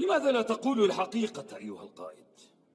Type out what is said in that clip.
لماذا لا تقول الحقيقة أيها القائد؟